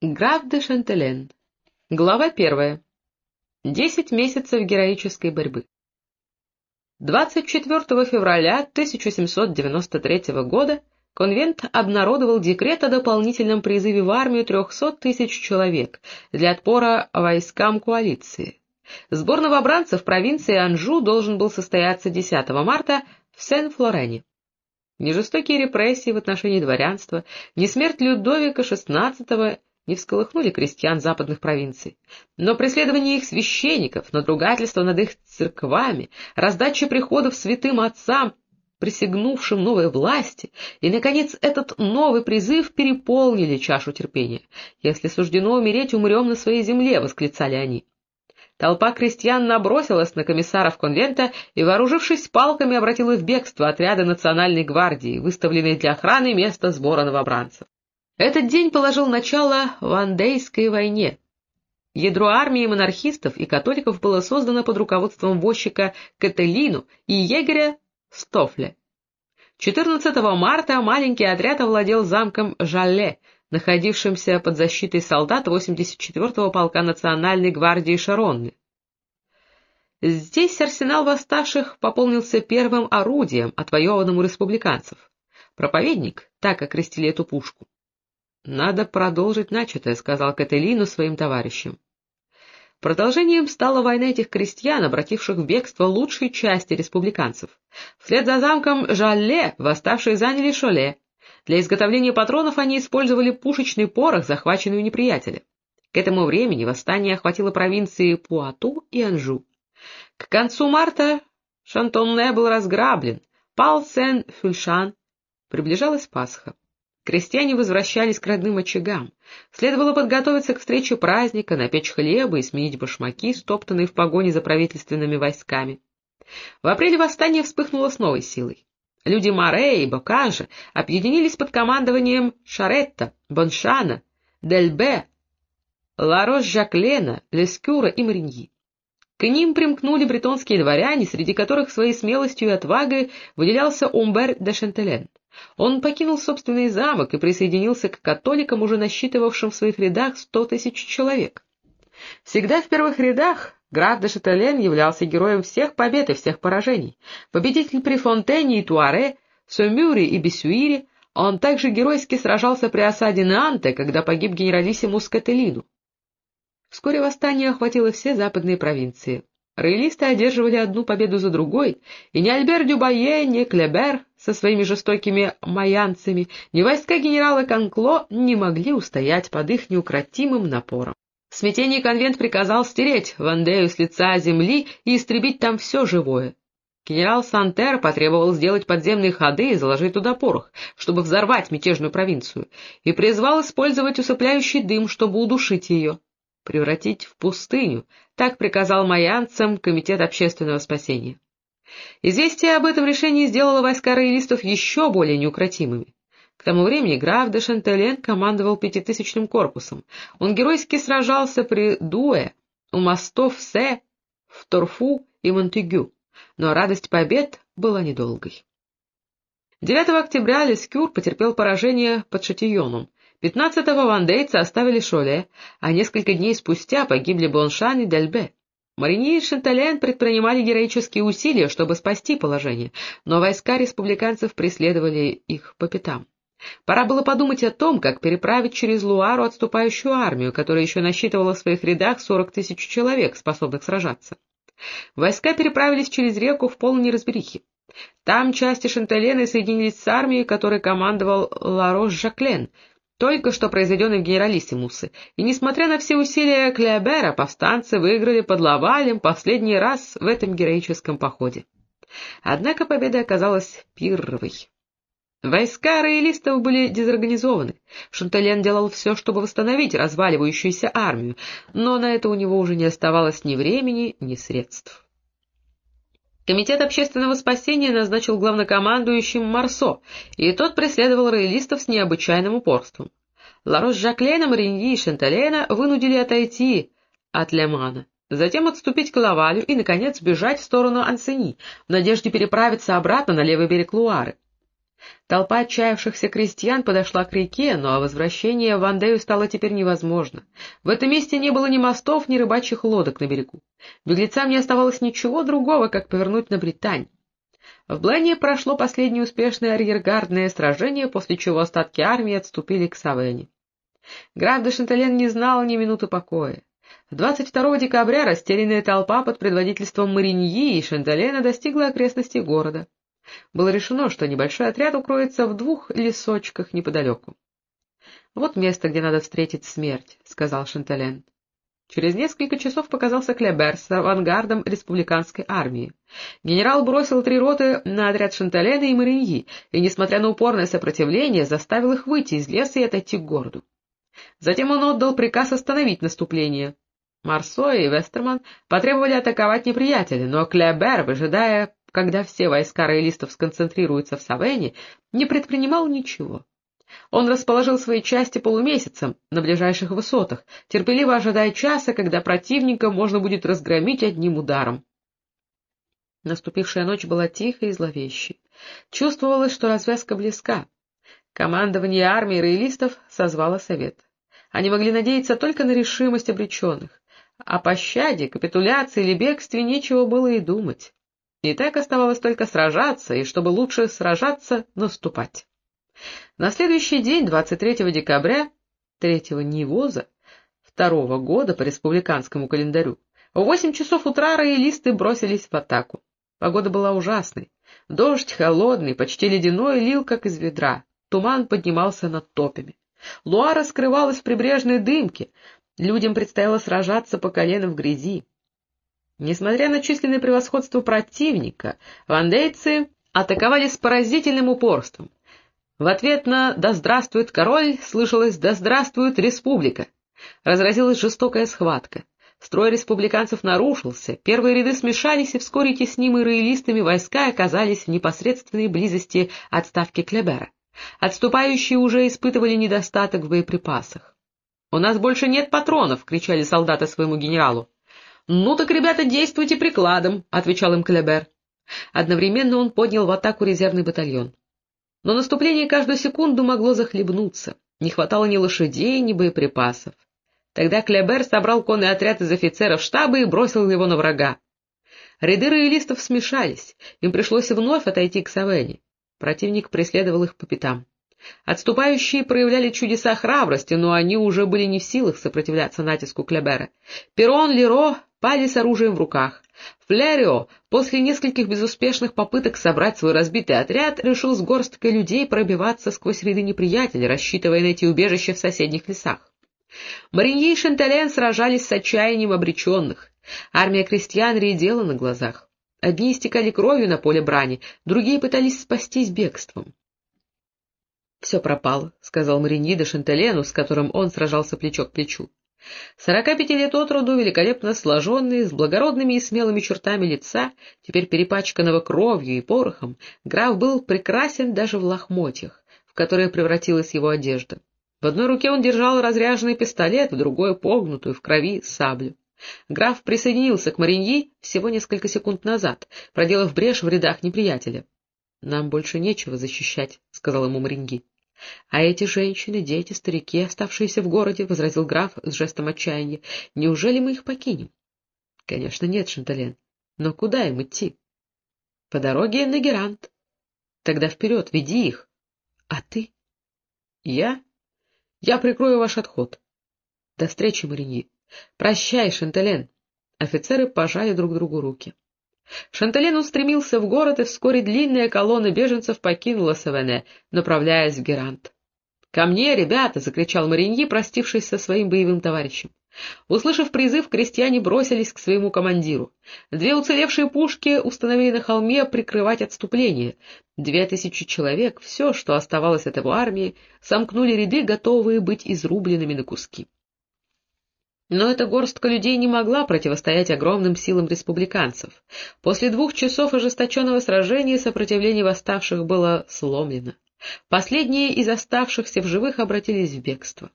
Граф де Шантелен. Глава первая. Десять месяцев героической борьбы. 24 февраля 1793 года конвент обнародовал декрет о дополнительном призыве в армию 300 тысяч человек для отпора войскам коалиции. Сбор новобранцев провинции Анжу должен был состояться 10 марта в Сен-Флорене. Ни жестокие репрессии в отношении дворянства, ни смерть Людовика XVI не всколыхнули крестьян западных провинций. Но преследование их священников, надругательство над их церквами, раздача приходов святым отцам, присягнувшим новой власти, и, наконец, этот новый призыв переполнили чашу терпения. «Если суждено умереть, умрем на своей земле», — восклицали они. Толпа крестьян набросилась на комиссаров конвента и, вооружившись палками, обратила в бегство отряды национальной гвардии, выставленные для охраны места сбора новобранцев. Этот день положил начало Вандейской войне. Ядро армии монархистов и католиков было создано под руководством возчика Кателину и егеря Стофля. 14 марта маленький отряд овладел замком Жалле, находившимся под защитой солдат 84-го полка Национальной гвардии Шаронны. Здесь арсенал восставших пополнился первым орудием, отвоеванным у республиканцев. Проповедник, так окрестили эту пушку, «Надо продолжить начатое», — сказал Кателину своим товарищам. Продолжением стала война этих крестьян, обративших в бегство лучшей части республиканцев. Вслед за замком Жалле восставшие заняли Шоле. Для изготовления патронов они использовали пушечный порох, захваченный у неприятеля. К этому времени восстание охватило провинции Пуату и Анжу. К концу марта Шантонне был разграблен, пал Сен-Фюльшан, приближалась Пасха. Крестьяне возвращались к родным очагам. Следовало подготовиться к встрече праздника, напечь хлеба и сменить башмаки, стоптанные в погоне за правительственными войсками. В апреле восстание вспыхнуло с новой силой. Люди Море и Бокажа объединились под командованием Шаретта, Боншана, Дельбе, Ларош-Жаклена, Лескюра и Мариньи. К ним примкнули бретонские дворяне, среди которых своей смелостью и отвагой выделялся Умбер де Шентелен. Он покинул собственный замок и присоединился к католикам, уже насчитывавшим в своих рядах сто тысяч человек. Всегда в первых рядах граф де Шателен являлся героем всех побед и всех поражений. Победитель при Фонтене и Туаре, Сомюре и Бесюире, он также геройски сражался при осаде Нанте, когда погиб генералиссимус Кателину. Вскоре восстание охватило все западные провинции. Роялисты одерживали одну победу за другой, и ни Альбер Дюбае, ни Клебер со своими жестокими майянцами, ни войска генерала Конкло не могли устоять под их неукротимым напором. В смятении конвент приказал стереть Вандею с лица земли и истребить там все живое. Генерал Сантер потребовал сделать подземные ходы и заложить туда порох, чтобы взорвать мятежную провинцию, и призвал использовать усыпляющий дым, чтобы удушить ее превратить в пустыню, так приказал майянцам Комитет общественного спасения. Известие об этом решении сделало войска роялистов еще более неукротимыми. К тому времени граф де Шантелен командовал пятитысячным корпусом. Он геройски сражался при Дуэ, у мостов Се, в Торфу и Монтегю, но радость побед была недолгой. 9 октября Лескюр потерпел поражение под Шатионом, Пятнадцатого вандейцы оставили Шоле, а несколько дней спустя погибли Боншан и Дельбе. Марини и Шантален предпринимали героические усилия, чтобы спасти положение, но войска республиканцев преследовали их по пятам. Пора было подумать о том, как переправить через Луару отступающую армию, которая еще насчитывала в своих рядах сорок тысяч человек, способных сражаться. Войска переправились через реку в полной неразберихе. Там части Шанталены соединились с армией, которой командовал Ларош Жаклен, только что произведенный в генералиссимусы, и, несмотря на все усилия Клеобера, повстанцы выиграли под Лавалем последний раз в этом героическом походе. Однако победа оказалась пирровой. Войска роялистов были дезорганизованы. Шантален делал все, чтобы восстановить разваливающуюся армию, но на это у него уже не оставалось ни времени, ни средств. Комитет общественного спасения назначил главнокомандующим Марсо, и тот преследовал роялистов с необычайным упорством. Ларош Жаклена, Мариньи и Шенталена вынудили отойти от Лемана, затем отступить к Лавалю и, наконец, бежать в сторону Ансени, в надежде переправиться обратно на левый берег Луары. Толпа отчаявшихся крестьян подошла к реке, но возвращение в Андею стало теперь невозможно. В этом месте не было ни мостов, ни рыбачьих лодок на берегу. Беглецам не оставалось ничего другого, как повернуть на Британь. В Бленне прошло последнее успешное арьергардное сражение, после чего остатки армии отступили к Савене. Граф де Шантален не знал ни минуты покоя. 22 декабря растерянная толпа под предводительством Мариньи и Шанталена достигла окрестностей города было решено, что небольшой отряд укроется в двух лесочках неподалеку. — Вот место, где надо встретить смерть, — сказал Шантален. Через несколько часов показался Клебер с авангардом республиканской армии. Генерал бросил три роты на отряд Шанталена и Мариньи, и, несмотря на упорное сопротивление, заставил их выйти из леса и отойти к городу. Затем он отдал приказ остановить наступление. Марсо и Вестерман потребовали атаковать неприятеля, но Клебер, выжидая когда все войска роялистов сконцентрируются в Савене, не предпринимал ничего. Он расположил свои части полумесяцем на ближайших высотах, терпеливо ожидая часа, когда противника можно будет разгромить одним ударом. Наступившая ночь была тихой и зловещей. Чувствовалось, что развязка близка. Командование армии роялистов созвало совет. Они могли надеяться только на решимость обреченных. О пощаде, капитуляции или бегстве нечего было и думать. И так оставалось только сражаться, и чтобы лучше сражаться, наступать. На следующий день, 23 декабря, третьего Нивоза, второго года по республиканскому календарю, в восемь часов утра роялисты бросились в атаку. Погода была ужасной. Дождь холодный, почти ледяной, лил как из ведра. Туман поднимался над топями. Луара скрывалась в прибрежной дымке. Людям предстояло сражаться по колено в грязи. Несмотря на численное превосходство противника, вандейцы атаковали с поразительным упорством. В ответ на «Да здравствует король» слышалось «Да здравствует республика». Разразилась жестокая схватка. Строй республиканцев нарушился, первые ряды смешались, и вскоре теснимые роялистами войска оказались в непосредственной близости от ставки Клебера. Отступающие уже испытывали недостаток в боеприпасах. «У нас больше нет патронов!» — кричали солдаты своему генералу. «Ну так, ребята, действуйте прикладом», — отвечал им Клебер. Одновременно он поднял в атаку резервный батальон. Но наступление каждую секунду могло захлебнуться. Не хватало ни лошадей, ни боеприпасов. Тогда Клебер собрал конный отряд из офицеров штаба и бросил его на врага. Ряды роялистов смешались, им пришлось вновь отойти к Савене. Противник преследовал их по пятам. Отступающие проявляли чудеса храбрости, но они уже были не в силах сопротивляться натиску Клебера. Перрон, Леро пали с оружием в руках. Флерио, после нескольких безуспешных попыток собрать свой разбитый отряд, решил с горсткой людей пробиваться сквозь ряды неприятеля, рассчитывая найти убежище в соседних лесах. Мариньи и Шантален сражались с отчаянием обреченных. Армия крестьян редела на глазах. Одни истекали кровью на поле брани, другие пытались спастись бегством. — Все пропало, — сказал Мариньи де Шанталену, с которым он сражался плечо к плечу. Сорока пяти лет от роду, великолепно сложенный, с благородными и смелыми чертами лица, теперь перепачканного кровью и порохом, граф был прекрасен даже в лохмотьях, в которые превратилась его одежда. В одной руке он держал разряженный пистолет, в другой — погнутую, в крови, саблю. Граф присоединился к Мариньи всего несколько секунд назад, проделав брешь в рядах неприятеля. — Нам больше нечего защищать, — сказал ему Мариньи. — А эти женщины, дети, старики, оставшиеся в городе, — возразил граф с жестом отчаяния, — неужели мы их покинем? — Конечно, нет, Шантален. Но куда им идти? — По дороге на Герант. — Тогда вперед, веди их. — А ты? — Я? Я прикрою ваш отход. — До встречи, Марини. Прощай, Шантален. Офицеры пожали друг другу руки. Шантален устремился в город, и вскоре длинная колонна беженцев покинула Савене, направляясь в Герант. — Ко мне, ребята! — закричал Мариньи, простившись со своим боевым товарищем. Услышав призыв, крестьяне бросились к своему командиру. Две уцелевшие пушки установили на холме прикрывать отступление. Две тысячи человек, все, что оставалось от его армии, сомкнули ряды, готовые быть изрубленными на куски. Но эта горстка людей не могла противостоять огромным силам республиканцев. После двух часов ожесточенного сражения сопротивление восставших было сломлено. Последние из оставшихся в живых обратились в бегство.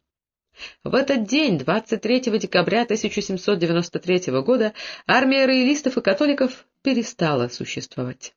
В этот день, 23 декабря 1793 года, армия роялистов и католиков перестала существовать.